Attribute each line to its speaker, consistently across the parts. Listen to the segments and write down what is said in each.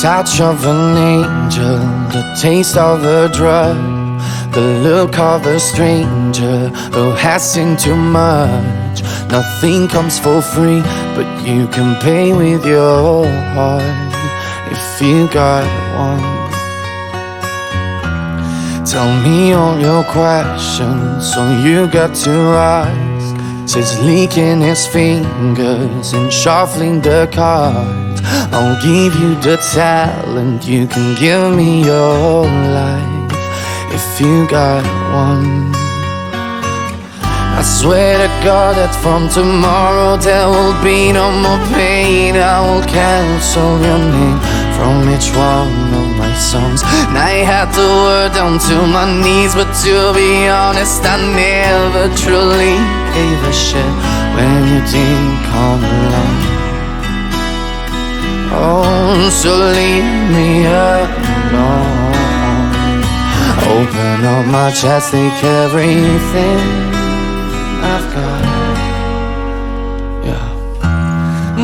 Speaker 1: touch of an angel, the taste of a drug, the look of a stranger who has seen too much. Nothing comes for free, but you can pay with your heart if you got one. Tell me all your questions, so you got to ask. Says leaking his fingers and shuffling the cards. I'll give you the talent, you can give me your life if you got one. I swear to God that from tomorrow there will be no more pain. I will cancel your name from each one of my songs. And I had to word down to my knees, but to be honest, I never truly gave a shit when you didn't come along. Oh, so leave me alone. Open up my chest, take everything I've got. Yeah.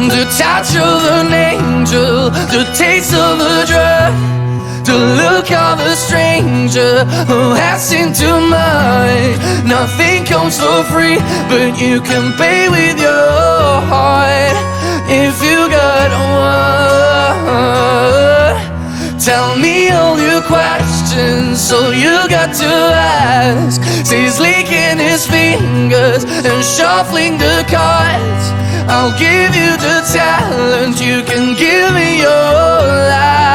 Speaker 1: The touch of an angel, the taste of a drug, the look of a stranger who has too much. Nothing comes for free, but you can pay with your heart if you got one. Tell me all your questions, so you got to ask. He's licking his fingers and shuffling the cards. I'll give you the talent, you can give me your life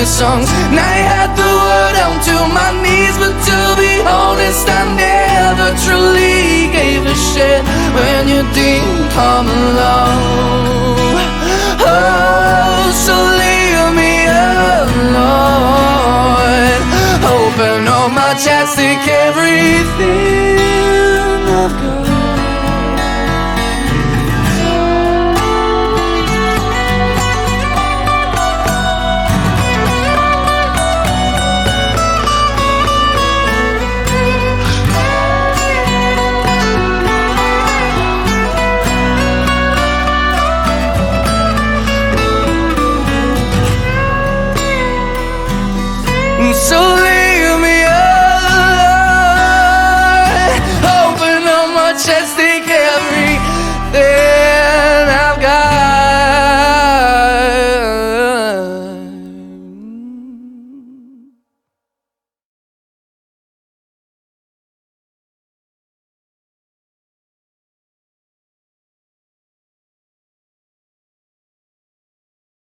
Speaker 1: of songs. And I had the word down to my knees, but to be honest, I never truly gave a shit when you didn't come along. Oh, so leave me alone. Open up my chest, take everything I've got. So